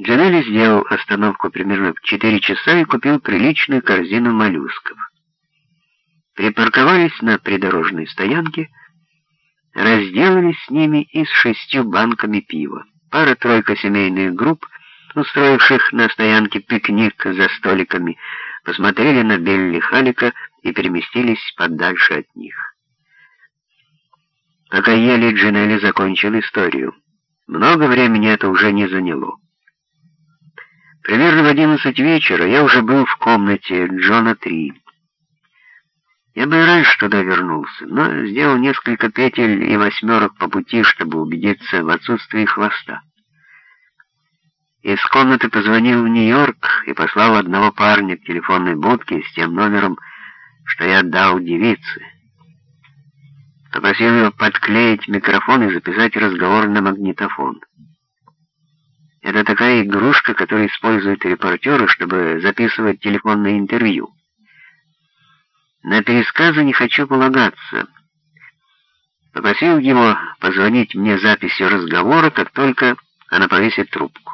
Джанелли сделал остановку примерно в 4 часа и купил приличную корзину моллюсков. Припарковались на придорожной стоянке, разделались с ними и с шестью банками пива. Пара-тройка семейных групп, устроивших на стоянке пикник за столиками, посмотрели на Белли Халика и переместились подальше от них. Пока ели, Джинелли закончил историю. Много времени это уже не заняло. Примерно в одиннадцать вечера я уже был в комнате Джона Три. Я бы и раньше туда вернулся, но сделал несколько петель и восьмерок по пути, чтобы убедиться в отсутствии хвоста. Из комнаты позвонил в Нью-Йорк и послал одного парня к телефонной будке с тем номером, что я отдал девице. Попросил его подклеить микрофон и записать разговор на магнитофон. Это такая игрушка, которую используют репортеры, чтобы записывать телефонное интервью. На пересказы не хочу полагаться. Попросил его позвонить мне записью разговора, как только она повесит трубку.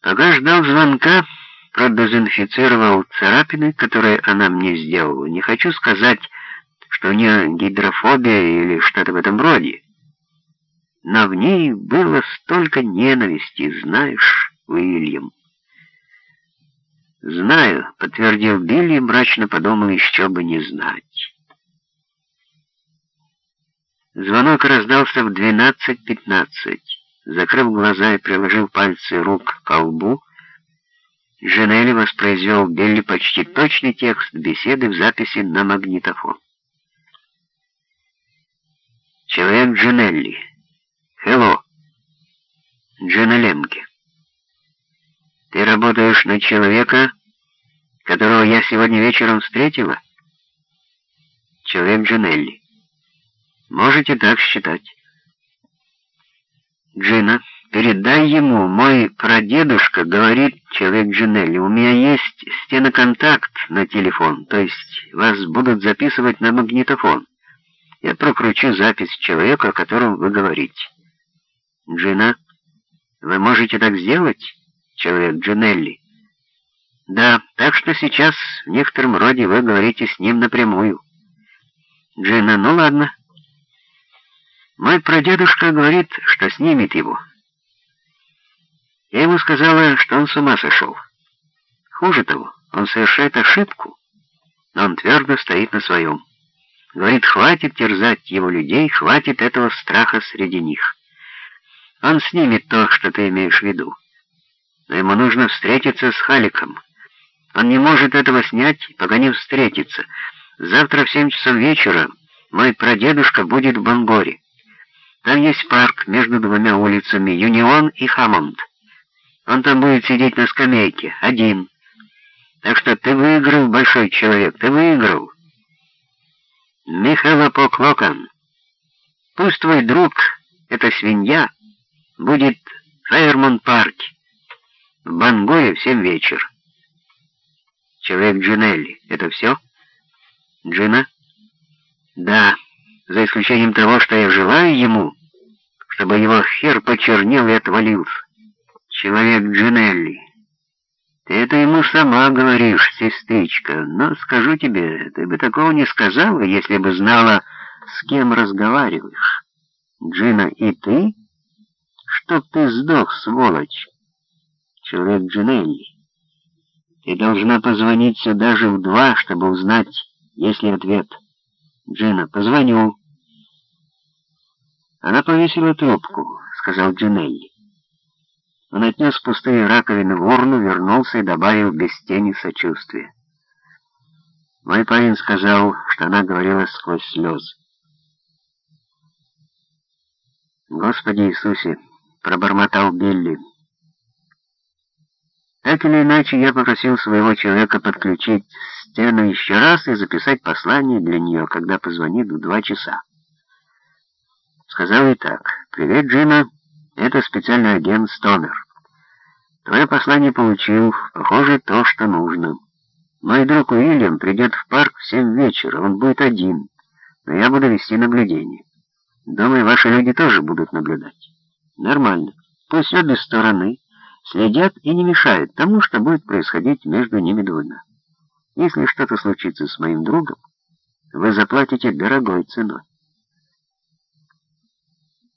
Пока ждал звонка, продезинфицировал царапины, которые она мне сделала. Не хочу сказать, что у нее гидрофобия или что-то в этом роде. Но в ней было столько ненависти, знаешь, Уильям. «Знаю», — подтвердил Билли мрачно подумал, еще бы не знать. Звонок раздался в 12.15. Закрыв глаза и приложив пальцы рук к лбу, Женелли воспроизвел Билли почти точный текст беседы в записи на магнитофон. Человек Джинелли. Хелло. Джина Лемке. Ты работаешь на человека, которого я сегодня вечером встретила? Человек Джинелли. Можете так считать. Джина, передай ему, мой прадедушка говорит, человек Джинелли, у меня есть стеноконтакт на телефон, то есть вас будут записывать на магнитофон. Я прокручу запись человека, о котором вы говорите. Джина, вы можете так сделать, человек Джинелли? Да, так что сейчас в некотором роде вы говорите с ним напрямую. Джина, ну ладно. Мой прадедушка говорит, что снимет его. Я ему сказала, что он с ума сошел. Хуже того, он совершает ошибку, но он твердо стоит на своем. Говорит, хватит терзать его людей, хватит этого страха среди них. Он снимет то, что ты имеешь в виду. Но ему нужно встретиться с Халиком. Он не может этого снять, пока не встретится. Завтра в семь часов вечера мой прадедушка будет в Бангоре. Там есть парк между двумя улицами, Юнион и Хаммонд. Он там будет сидеть на скамейке, один. Так что ты выиграл, большой человек, ты выиграл. Михаила Поклокан, пусть твой друг, эта свинья, будет в Фейермонт-парке, в Бангое в семь вечер. Человек Джинелли, это все? Джина? Да, за исключением того, что я желаю ему, чтобы его хер почернел и отвалился. Человек Джинелли. Ты это ему сама говоришь, сестричка, но скажу тебе, ты бы такого не сказала, если бы знала, с кем разговариваешь. Джина и ты? Чтоб ты сдох, сволочь. Человек Джинелли. Ты должна позвонить сюда же в два, чтобы узнать, есть ли ответ. Джина, позвоню. Она повесила трубку, сказал Джинелли. Он отнес пустые раковины в урну, вернулся и добавил без тени сочувствия. Мой парень сказал, что она говорила сквозь слезы. «Господи Иисусе!» — пробормотал Билли. Так или иначе, я попросил своего человека подключить стену еще раз и записать послание для нее, когда позвонит в два часа. Сказал и так. «Привет, Джина. Это специальный агент Стонер. Твое послание получил. Похоже, то, что нужно. Мой друг Уильям придет в парк в семь вечера. Он будет один, но я буду вести наблюдение. Думаю, ваши люди тоже будут наблюдать. Нормально. Пусть обе стороны следят и не мешают тому, что будет происходить между ними двумя. Если что-то случится с моим другом, вы заплатите дорогой ценой.